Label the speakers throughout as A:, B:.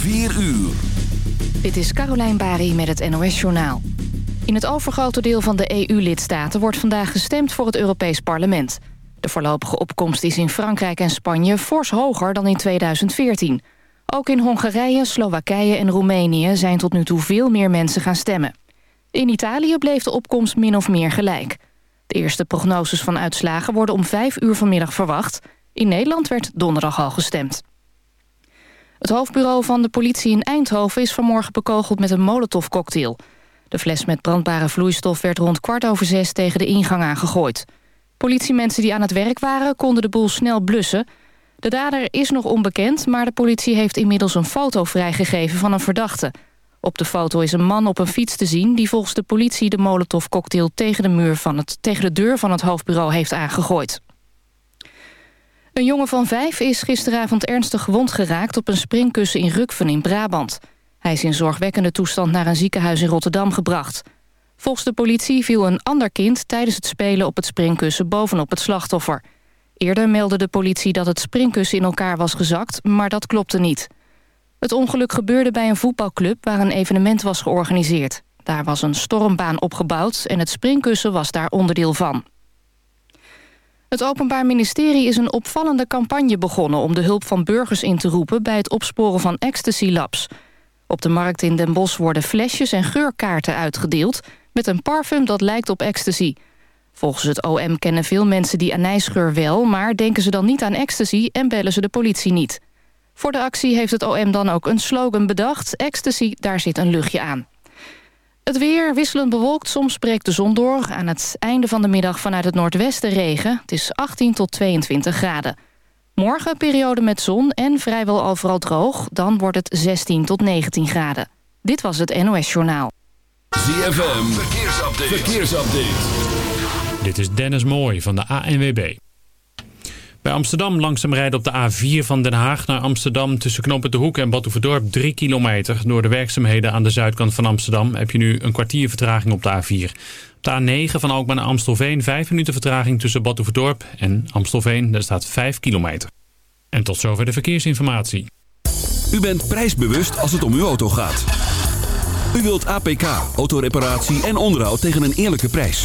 A: 4 uur.
B: Dit is Carolijn Bari met het NOS Journaal. In het overgrote deel van de EU-lidstaten wordt vandaag gestemd voor het Europees Parlement. De voorlopige opkomst is in Frankrijk en Spanje fors hoger dan in 2014. Ook in Hongarije, Slowakije en Roemenië zijn tot nu toe veel meer mensen gaan stemmen. In Italië bleef de opkomst min of meer gelijk. De eerste prognoses van uitslagen worden om 5 uur vanmiddag verwacht. In Nederland werd donderdag al gestemd. Het hoofdbureau van de politie in Eindhoven is vanmorgen bekogeld met een molotovcocktail. De fles met brandbare vloeistof werd rond kwart over zes tegen de ingang aangegooid. Politiemensen die aan het werk waren konden de boel snel blussen. De dader is nog onbekend, maar de politie heeft inmiddels een foto vrijgegeven van een verdachte. Op de foto is een man op een fiets te zien die volgens de politie de molotovcocktail tegen de, muur van het, tegen de deur van het hoofdbureau heeft aangegooid. Een jongen van vijf is gisteravond ernstig gewond geraakt... op een springkussen in Rukven in Brabant. Hij is in zorgwekkende toestand naar een ziekenhuis in Rotterdam gebracht. Volgens de politie viel een ander kind tijdens het spelen op het springkussen bovenop het slachtoffer. Eerder meldde de politie dat het springkussen in elkaar was gezakt, maar dat klopte niet. Het ongeluk gebeurde bij een voetbalclub waar een evenement was georganiseerd. Daar was een stormbaan opgebouwd en het springkussen was daar onderdeel van. Het Openbaar Ministerie is een opvallende campagne begonnen... om de hulp van burgers in te roepen bij het opsporen van ecstasy-labs. Op de markt in Den Bosch worden flesjes en geurkaarten uitgedeeld... met een parfum dat lijkt op ecstasy. Volgens het OM kennen veel mensen die anijsgeur wel... maar denken ze dan niet aan ecstasy en bellen ze de politie niet. Voor de actie heeft het OM dan ook een slogan bedacht... ecstasy, daar zit een luchtje aan. Het weer wisselend bewolkt, soms breekt de zon door. Aan het einde van de middag vanuit het noordwesten regen. Het is 18 tot 22 graden. Morgen periode met zon en vrijwel overal droog. Dan wordt het 16 tot 19 graden. Dit was het NOS Journaal.
A: ZFM, verkeersupdate. verkeersupdate.
C: Dit is Dennis Mooij van de ANWB. Bij Amsterdam langzaam rijden op de A4 van Den Haag naar Amsterdam... tussen Knoppen de Hoek en Badhoevedorp 3 kilometer. Door de werkzaamheden aan de zuidkant van Amsterdam... heb je nu een kwartier vertraging op de A4. Op de A9 van Alkmaar naar Amstelveen... 5 minuten vertraging tussen Badhoevedorp en Amstelveen. Daar staat 5 kilometer. En tot zover de verkeersinformatie.
A: U bent prijsbewust als het om uw auto gaat. U wilt APK, autoreparatie en onderhoud tegen een eerlijke prijs.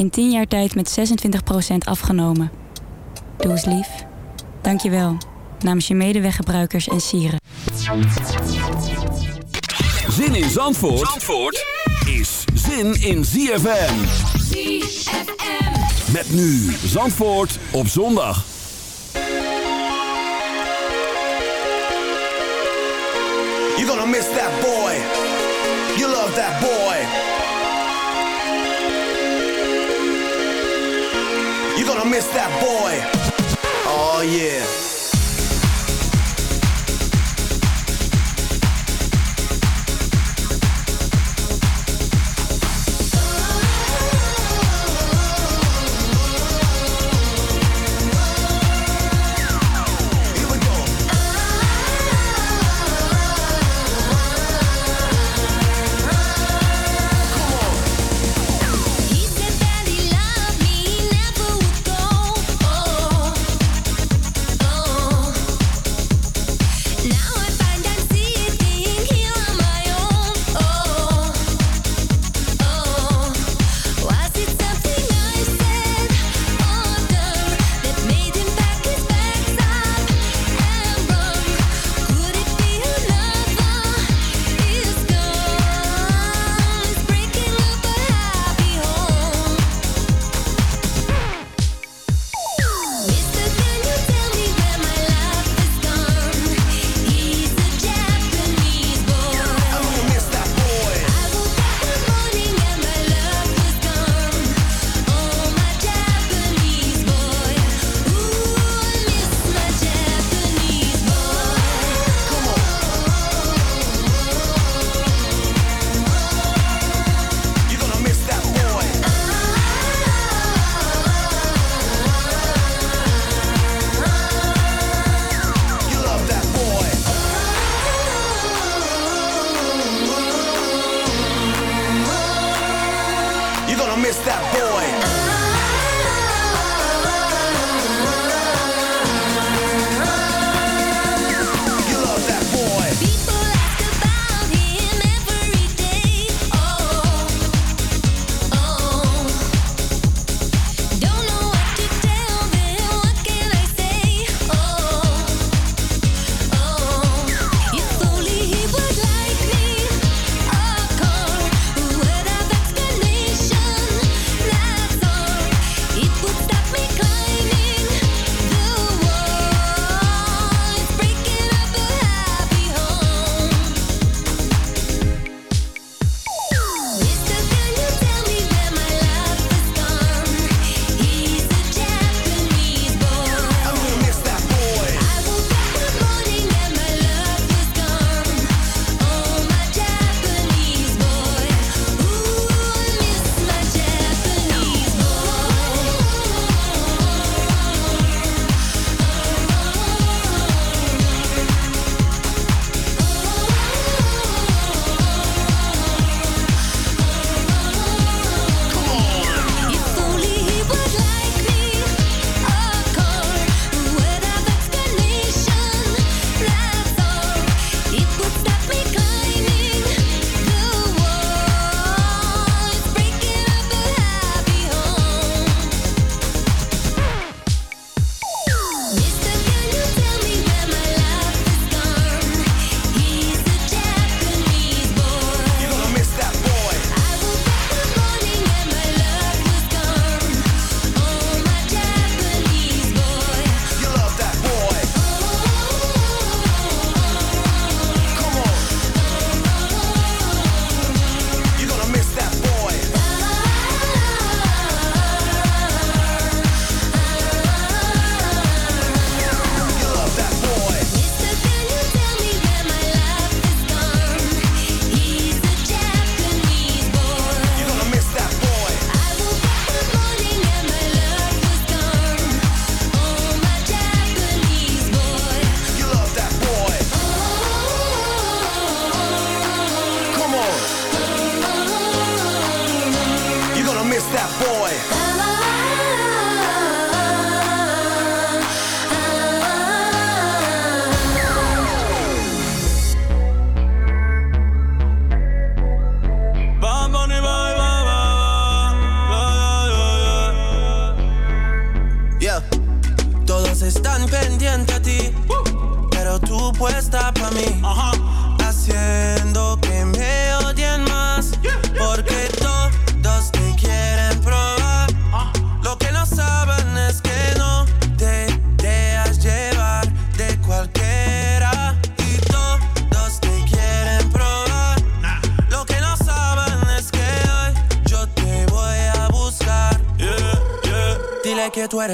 D: In 10 jaar tijd met 26% afgenomen. Doe eens lief. Dank je wel. Namens je medeweggebruikers en sieren.
A: Zin in Zandvoort, Zandvoort is zin in ZFM.
E: ZFM.
A: Met nu Zandvoort op zondag.
F: You're gonna miss that boy. You love that boy. Gonna miss that boy. Oh yeah.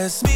G: Saben es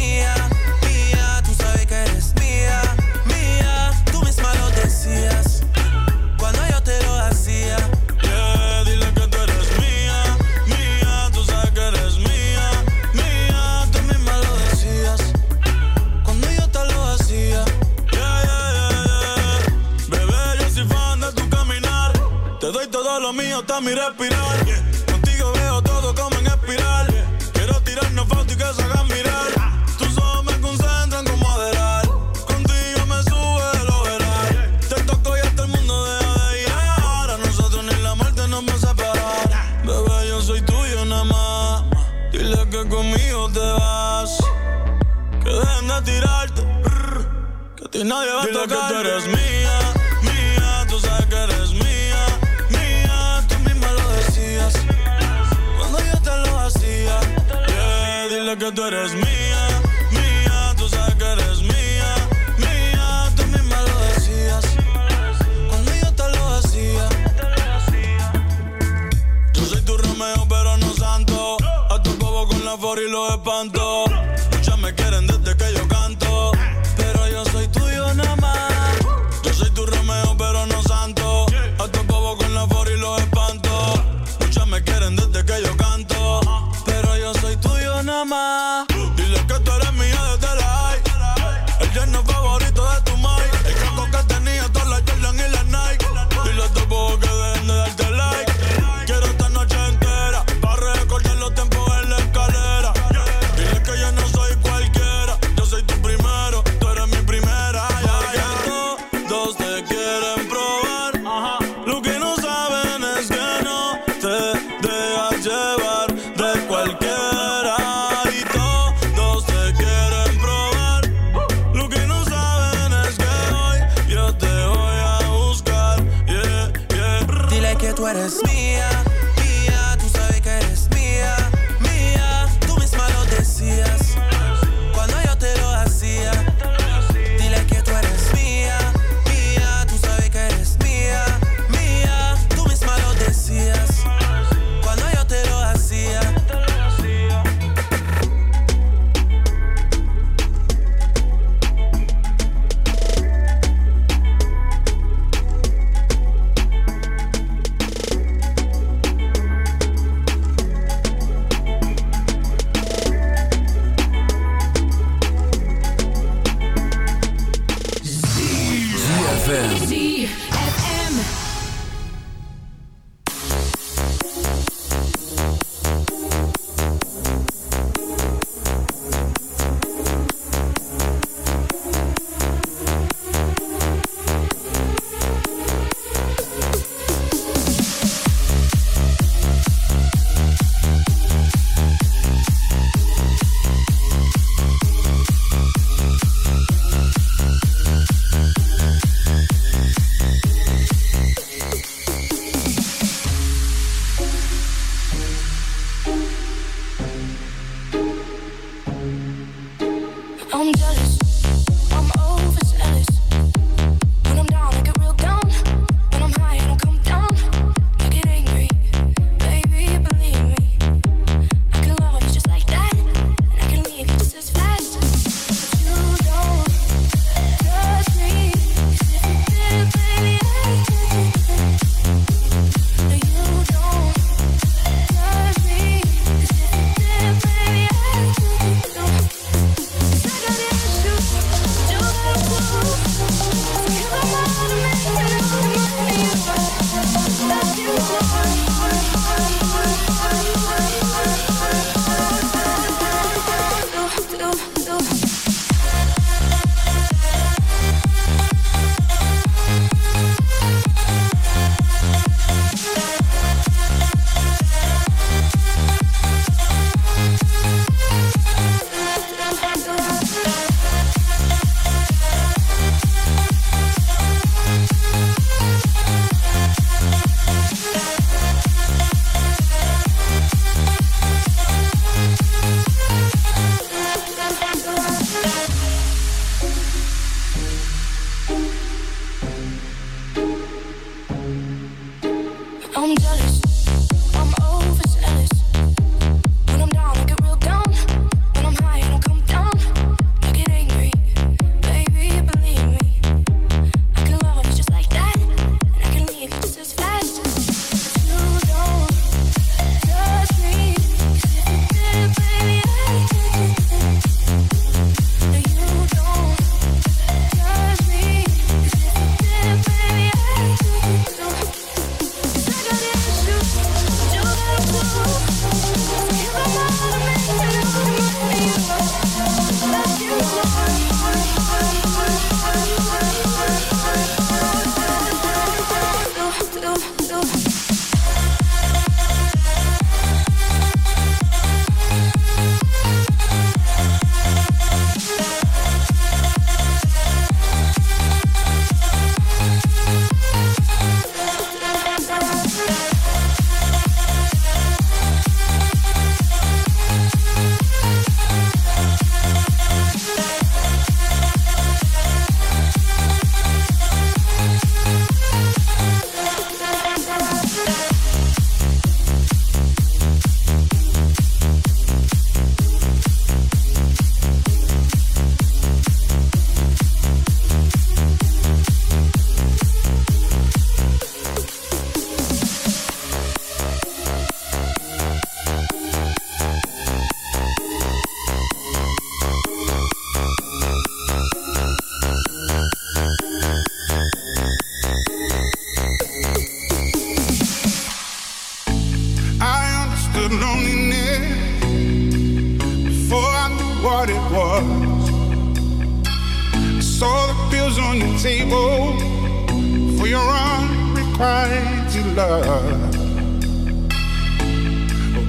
E: love.
H: Oh,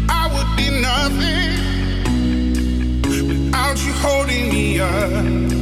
H: I would be nothing without you holding me up.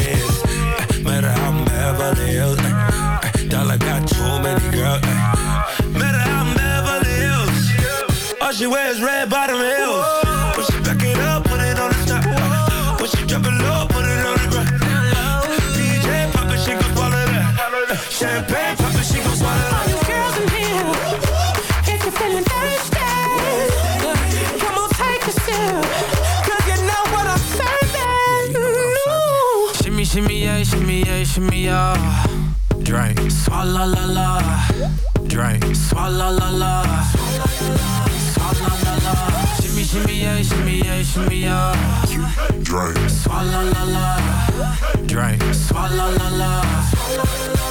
I: Beverly Hills. Dollar got too many girls. Ay. Met her out
J: in Beverly Hills. All she wears red bottoms yeah, shimmy yeah. Drink. Swalla la la. Drink. Swalla la la. Swalla la la. Shimmy shimmy yeah, shimmy yeah, shimmy yeah.
K: Drink.
J: Swalla la la. Drink. Swalla la la.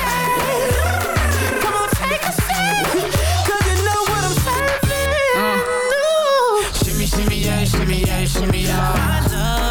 L: shimmy, shimmy, yeah.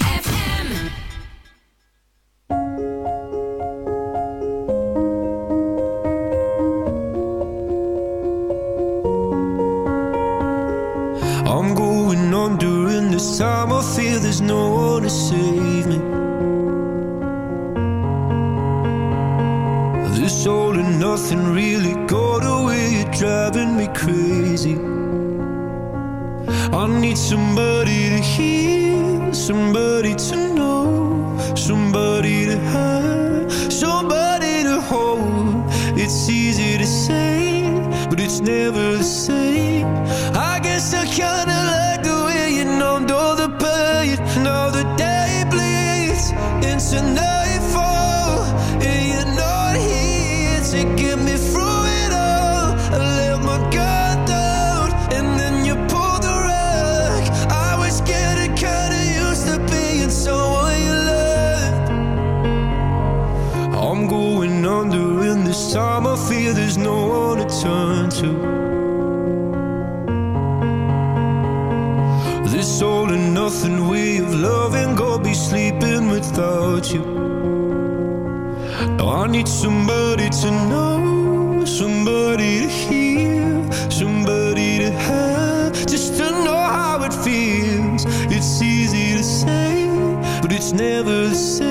L: it's all or nothing we have love and go be sleeping without you. I need somebody to know somebody to hear somebody to have just to know how it feels. It's easy to say but it's never the same.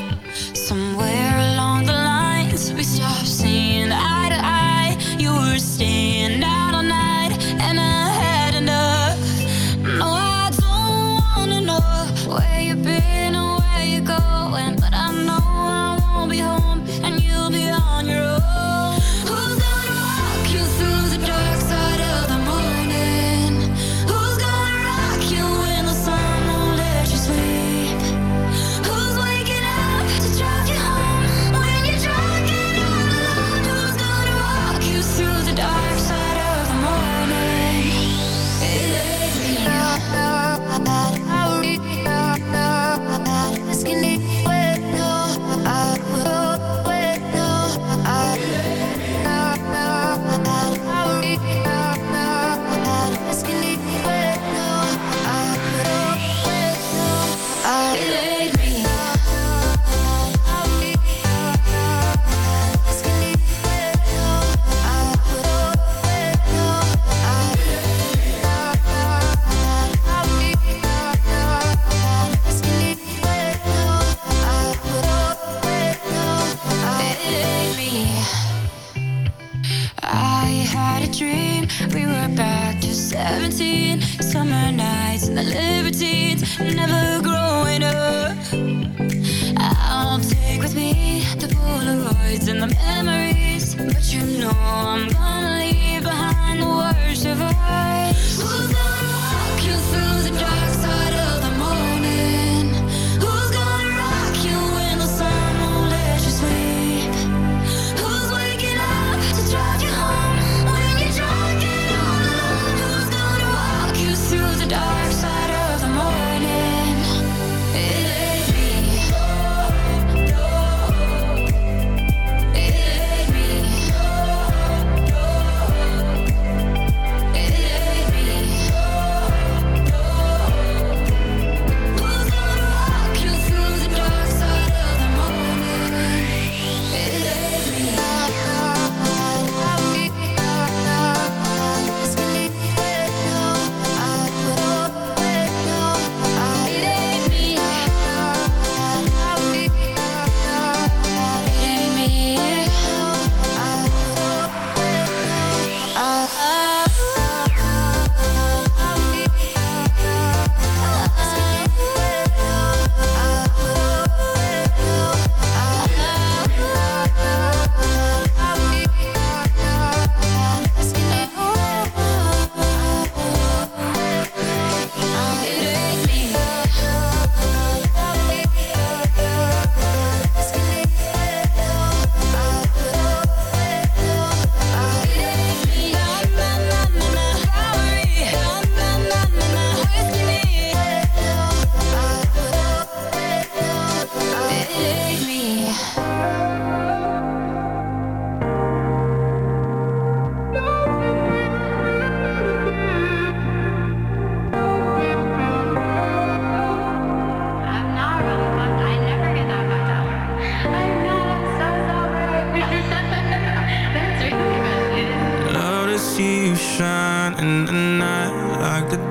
M: Shine in the night like the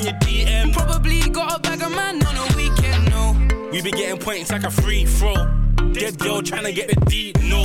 N: In your DM.
O: Probably got a bag of man on a weekend, no.
N: We be getting points like a free throw. Dead girl trying to get the D, no.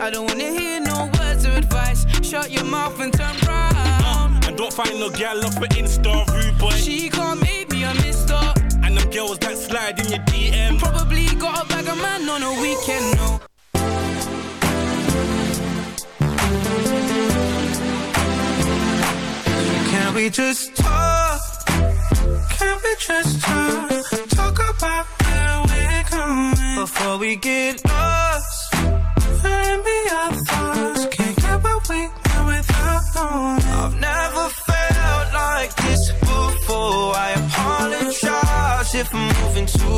O: I don't wanna hear no words of advice. Shut your mouth and turn round.
N: Uh, and don't find no gal off for Insta, rude boy.
O: She can't make me a mister.
N: And them girls that slide in your DM.
O: Probably got a bag of man on a weekend, no.
M: Can we just talk? Can we just talk? Talk about where we're going before we get lost.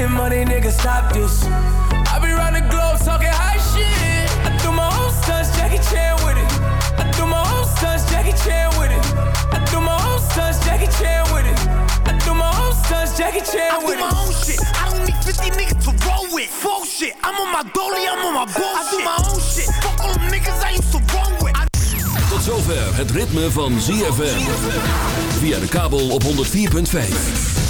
J: Getting money, nigga, stop this. I be round the globe talking high shit. I do my own stunts, Jackie Chan with it. I do my own stunts, Jackie Chan with it. I do my own stunts, Jackie Chan with it. I do my own stunts, Jackie Chan with it.
P: I do my own shit. I don't need 50 niggas to roll with. Full shit. I'm on my goalie, I'm on my bullshit. I do my own shit. Fuck all them niggas I used to roll with. I
A: Tot zover het ritme van ZFM. Via de kabel op 104.5.